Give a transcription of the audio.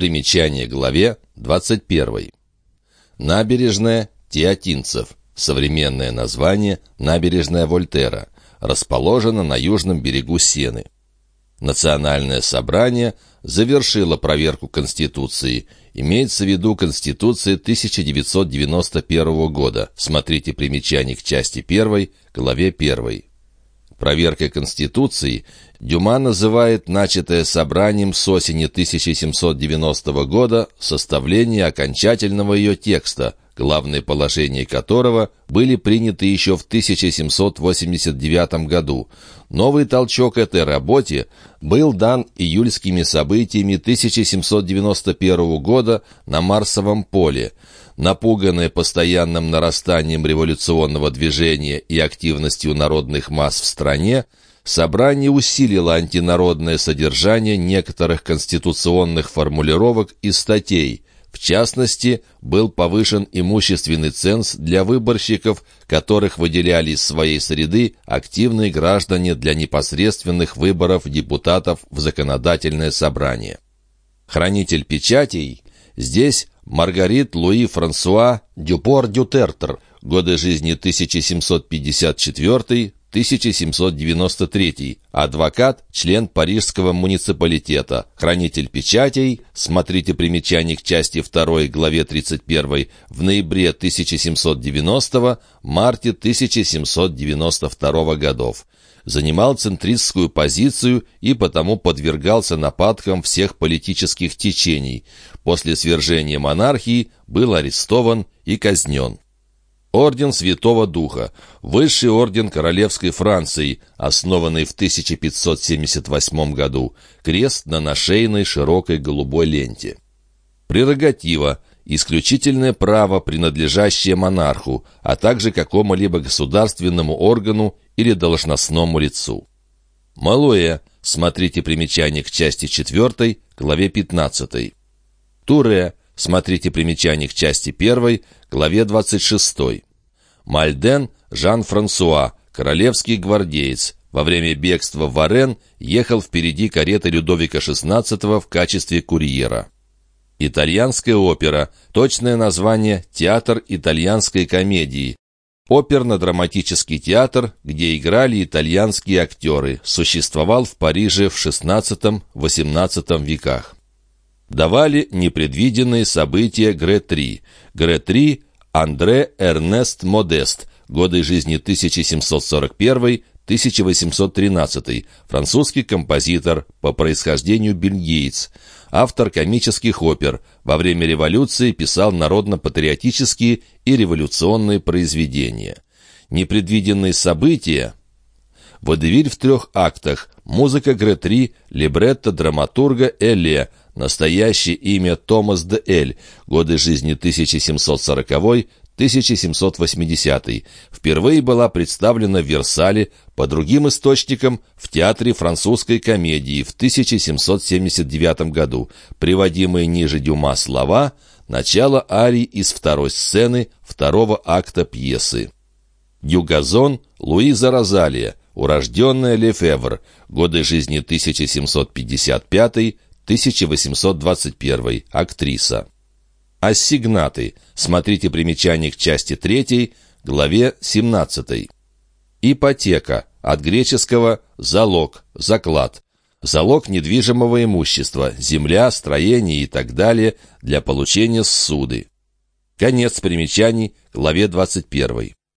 Примечание главе 21. Набережная Теотинцев. Современное название «Набережная Вольтера». Расположена на южном берегу Сены. Национальное собрание завершило проверку Конституции. Имеется в виду Конституция 1991 года. Смотрите примечание к части 1, главе 1. Проверкой Конституции Дюма называет начатое собранием с осени 1790 года составление окончательного ее текста, главные положения которого были приняты еще в 1789 году. Новый толчок этой работе был дан июльскими событиями 1791 года на Марсовом поле. Напуганное постоянным нарастанием революционного движения и активностью народных масс в стране, собрание усилило антинародное содержание некоторых конституционных формулировок и статей – в частности, был повышен имущественный ценз для выборщиков, которых выделяли из своей среды активные граждане для непосредственных выборов депутатов в законодательное собрание. Хранитель печатей здесь Маргарит Луи Франсуа Дюпор Дютертер, годы жизни 1754 1793, адвокат, член Парижского муниципалитета, хранитель печатей, смотрите примечание к части 2 главе 31, в ноябре 1790, марте 1792 годов. Занимал центристскую позицию и потому подвергался нападкам всех политических течений. После свержения монархии был арестован и казнен. Орден Святого Духа, высший орден Королевской Франции, основанный в 1578 году, крест на нашейной широкой голубой ленте. Прерогатива – исключительное право, принадлежащее монарху, а также какому-либо государственному органу или должностному лицу. Малуэ – смотрите примечание к части 4, главе 15. Туре – Смотрите примечание к части 1, главе 26. Мальден Жан-Франсуа, королевский гвардеец, во время бегства в Варен ехал впереди кареты Людовика XVI в качестве курьера. Итальянская опера, точное название «Театр итальянской комедии», Оперно-драматический театр, где играли итальянские актеры, существовал в Париже в XVI-XVIII веках давали непредвиденные события Гре-3. Гре-3 – Андре Эрнест Модест, годы жизни 1741-1813, французский композитор, по происхождению бельгиец, автор комических опер, во время революции писал народно-патриотические и революционные произведения. Непредвиденные события Водевиль в трех актах, музыка Гре-3, либретто драматурга Эле, Настоящее имя Томас де Эль, годы жизни 1740-1780. Впервые была представлена в Версале, по другим источникам, в Театре французской комедии в 1779 году. Приводимые ниже Дюма слова – начало арии из второй сцены второго акта пьесы. Югазон Луиза Розалия, урожденная Лефевр, годы жизни 1755 1821. Актриса. Ассигнаты. Смотрите примечание к части 3, главе 17. Ипотека. От греческого «залог», «заклад». Залог недвижимого имущества, земля, строение и так далее для получения ссуды. Конец примечаний, главе 21.